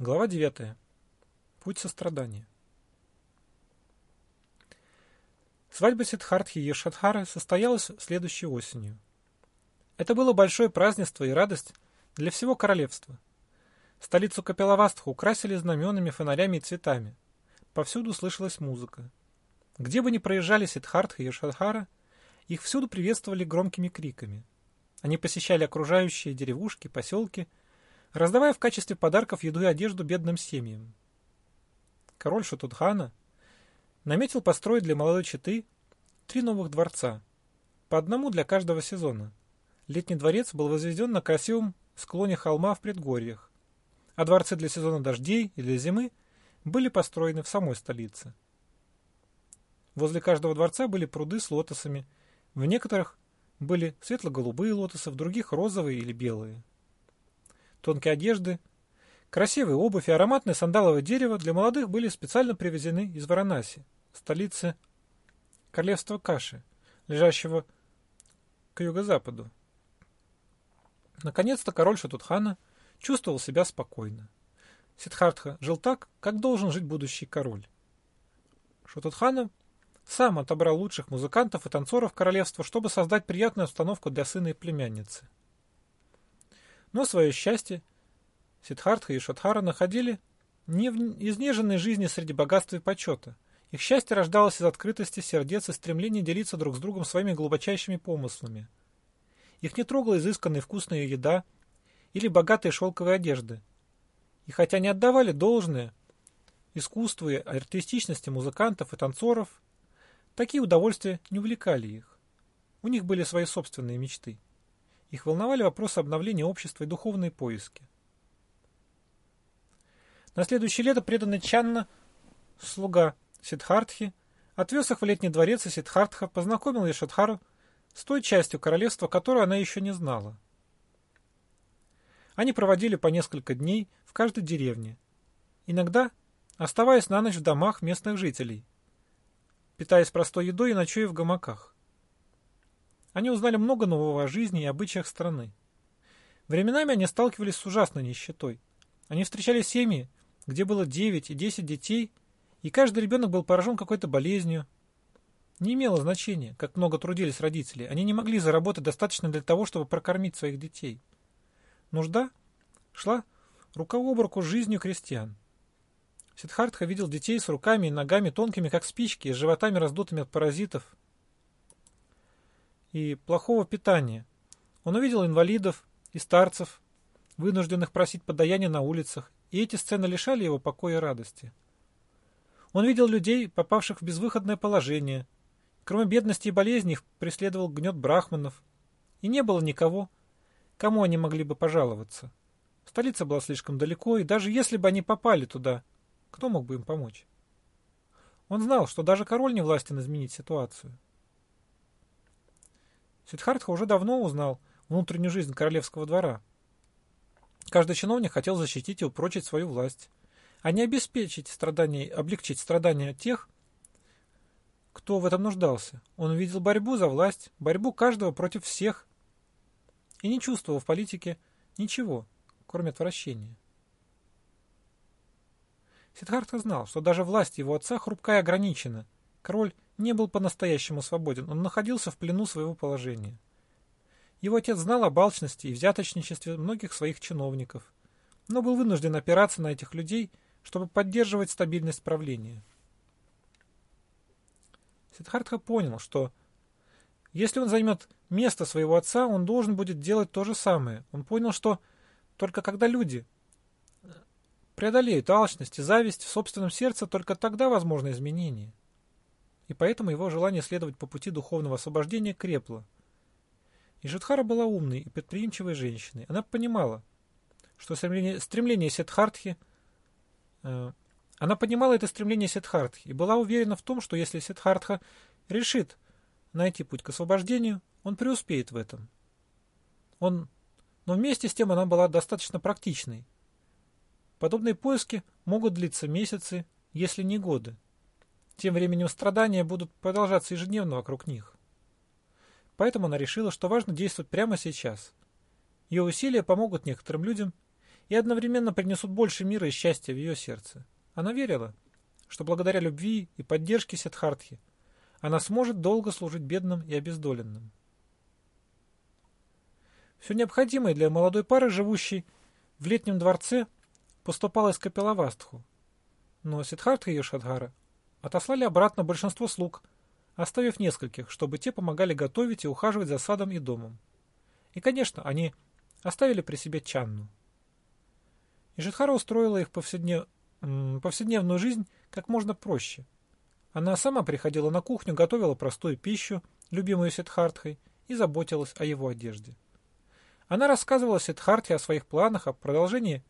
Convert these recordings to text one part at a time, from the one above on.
Глава 9. Путь сострадания. Свадьба Сиддхартхи и Ешадхары состоялась следующей осенью. Это было большое празднество и радость для всего королевства. Столицу Капеловастху украсили знаменами, фонарями и цветами. Повсюду слышалась музыка. Где бы ни проезжали Сиддхартха и Ешадхара, их всюду приветствовали громкими криками. Они посещали окружающие деревушки, поселки – раздавая в качестве подарков еду и одежду бедным семьям. Король Шутудхана наметил построить для молодой четы три новых дворца, по одному для каждого сезона. Летний дворец был возведен на красивом склоне холма в предгорьях, а дворцы для сезона дождей и для зимы были построены в самой столице. Возле каждого дворца были пруды с лотосами, в некоторых были светло-голубые лотосы, в других розовые или белые тонкие одежды, красивые обувь и ароматное сандаловое дерево для молодых были специально привезены из Варанаси, столицы королевства Каши, лежащего к юго-западу. Наконец-то король Шатутхана чувствовал себя спокойно. Сидхартха жил так, как должен жить будущий король. Шатутхана сам отобрал лучших музыкантов и танцоров королевства, чтобы создать приятную обстановку для сына и племянницы. Но свое счастье Сиддхартха и Шатхара находили не в изнеженной жизни среди богатства и почета. Их счастье рождалось из открытости сердец и стремления делиться друг с другом своими глубочайшими помыслами. Их не трогала изысканная вкусная еда или богатые шелковые одежды. И хотя не отдавали должное искусству и артистичности музыкантов и танцоров, такие удовольствия не увлекали их. У них были свои собственные мечты. Их волновали вопросы обновления общества и духовные поиски. На следующее лето преданный Чанна, слуга Сидхартхи, отвез их в летний дворец, и Сидхартха познакомил Яшадхару с той частью королевства, которую она еще не знала. Они проводили по несколько дней в каждой деревне, иногда оставаясь на ночь в домах местных жителей, питаясь простой едой и ночуя в гамаках. Они узнали много нового о жизни и обычаях страны. Временами они сталкивались с ужасной нищетой. Они встречали семьи, где было 9 и 10 детей, и каждый ребенок был поражен какой-то болезнью. Не имело значения, как много трудились родители. Они не могли заработать достаточно для того, чтобы прокормить своих детей. Нужда шла рука об руку с жизнью крестьян. Сидхартха видел детей с руками и ногами тонкими, как спички, и с животами раздутыми от паразитов, и плохого питания. Он увидел инвалидов и старцев, вынужденных просить подаяние на улицах, и эти сцены лишали его покоя и радости. Он видел людей, попавших в безвыходное положение. Кроме бедности и болезни их преследовал гнет брахманов. И не было никого, кому они могли бы пожаловаться. Столица была слишком далеко, и даже если бы они попали туда, кто мог бы им помочь? Он знал, что даже король не властен изменить ситуацию. Сиддхартха уже давно узнал внутреннюю жизнь королевского двора. Каждый чиновник хотел защитить и упрочить свою власть, а не обеспечить страдания, облегчить страдания тех, кто в этом нуждался. Он увидел борьбу за власть, борьбу каждого против всех и не чувствовал в политике ничего, кроме отвращения. Сиддхартха знал, что даже власть его отца хрупка и ограничена. Король не был по-настоящему свободен, он находился в плену своего положения. Его отец знал о балчности и взяточничестве многих своих чиновников, но был вынужден опираться на этих людей, чтобы поддерживать стабильность правления. Сиддхартха понял, что если он займет место своего отца, он должен будет делать то же самое. Он понял, что только когда люди преодолеют алчность и зависть в собственном сердце, только тогда возможно изменение поэтому его желание следовать по пути духовного освобождения крепло. И Жидхара была умной и предприимчивой женщиной. Она понимала, что стремление, стремление Сиддхартхи э, она понимала это стремление Сиддхартхи и была уверена в том, что если Сиддхартха решит найти путь к освобождению, он преуспеет в этом. Он, но вместе с тем она была достаточно практичной. Подобные поиски могут длиться месяцы, если не годы. Тем временем страдания будут продолжаться ежедневно вокруг них. Поэтому она решила, что важно действовать прямо сейчас. Ее усилия помогут некоторым людям, и одновременно принесут больше мира и счастья в ее сердце. Она верила, что благодаря любви и поддержке Сиддхартхи она сможет долго служить бедным и обездоленным. Все необходимое для молодой пары, живущей в летнем дворце, поступало из Капилавастху. Но Сиддхартха и Йошадхара отослали обратно большинство слуг, оставив нескольких, чтобы те помогали готовить и ухаживать за садом и домом. И, конечно, они оставили при себе Чанну. И Жидхара устроила их повседнев... повседневную жизнь как можно проще. Она сама приходила на кухню, готовила простую пищу, любимую Сидхартхой, и заботилась о его одежде. Она рассказывала Сидхартхе о своих планах, о продолжении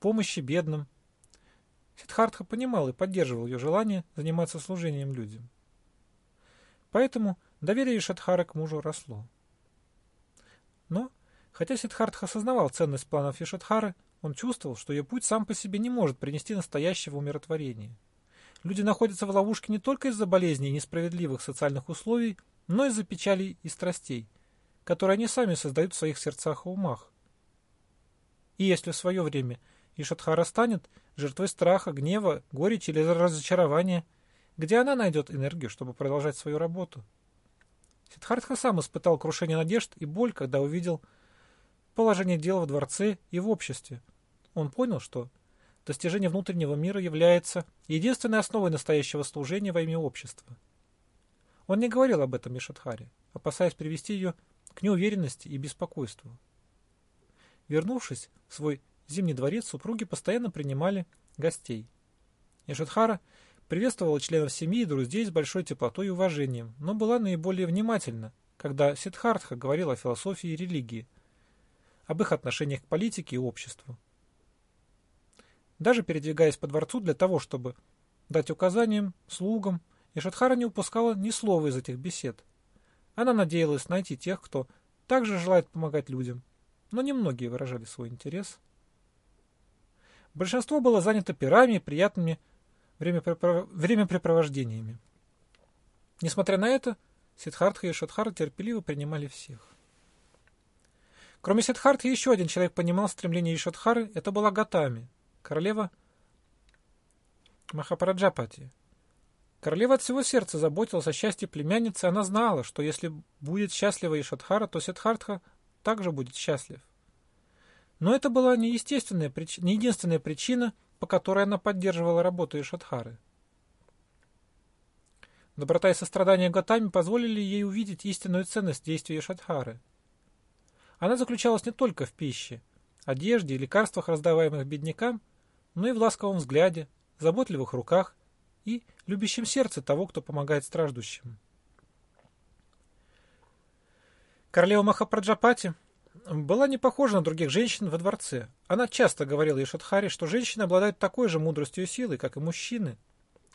помощи бедным. Сидхартха понимал и поддерживал ее желание заниматься служением людям. Поэтому доверие Шадхара к мужу росло. Но, хотя Сидхартха осознавал ценность планов Ишадхары, он чувствовал, что ее путь сам по себе не может принести настоящего умиротворения. Люди находятся в ловушке не только из-за болезней и несправедливых социальных условий, но и из-за печалей и страстей, которые они сами создают в своих сердцах и умах. И если в свое время Ишадхара станет жертвой страха, гнева, горечи или разочарования, где она найдет энергию, чтобы продолжать свою работу? Сиддхартха сам испытал крушение надежд и боль, когда увидел положение дел в дворце и в обществе. Он понял, что достижение внутреннего мира является единственной основой настоящего служения во имя общества. Он не говорил об этом Мишадхаре, опасаясь привести ее к неуверенности и беспокойству. Вернувшись в свой зимний дворец, супруги постоянно принимали гостей. Ишадхара приветствовала членов семьи и друзей с большой теплотой и уважением, но была наиболее внимательна, когда Сиддхартха говорил о философии и религии, об их отношениях к политике и обществу. Даже передвигаясь по дворцу для того, чтобы дать указаниям, слугам, Ишадхара не упускала ни слова из этих бесед. Она надеялась найти тех, кто также желает помогать людям, но немногие выражали свой интерес. Большинство было занято пирами и приятными времяпрепровождениями. Несмотря на это, Сиддхартха и Шадхара терпеливо принимали всех. Кроме Сиддхартхи, еще один человек понимал стремление Ишадхары, это была Гатами, королева Махапраджапати. Королева от всего сердца заботилась о счастье племянницы, она знала, что если будет счастлива Ишадхара, то Сиддхартха также будет счастлив. Но это была не, естественная, не единственная причина, по которой она поддерживала работу Ишадхары. Доброта и сострадание Гатами позволили ей увидеть истинную ценность действия Ишадхары. Она заключалась не только в пище, одежде и лекарствах, раздаваемых беднякам, но и в ласковом взгляде, заботливых руках и любящем сердце того, кто помогает страждущим. Королева Махапраджапати была не похожа на других женщин во дворце. Она часто говорила Ишадхаре, что женщины обладают такой же мудростью и силой, как и мужчины,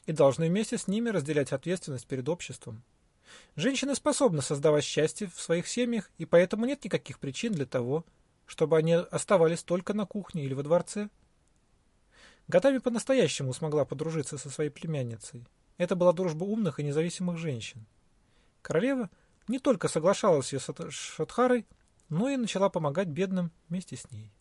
и должны вместе с ними разделять ответственность перед обществом. Женщины способны создавать счастье в своих семьях, и поэтому нет никаких причин для того, чтобы они оставались только на кухне или во дворце. Гатами по-настоящему смогла подружиться со своей племянницей. Это была дружба умных и независимых женщин. Королева не только соглашалась с Шатхарой, но и начала помогать бедным вместе с ней.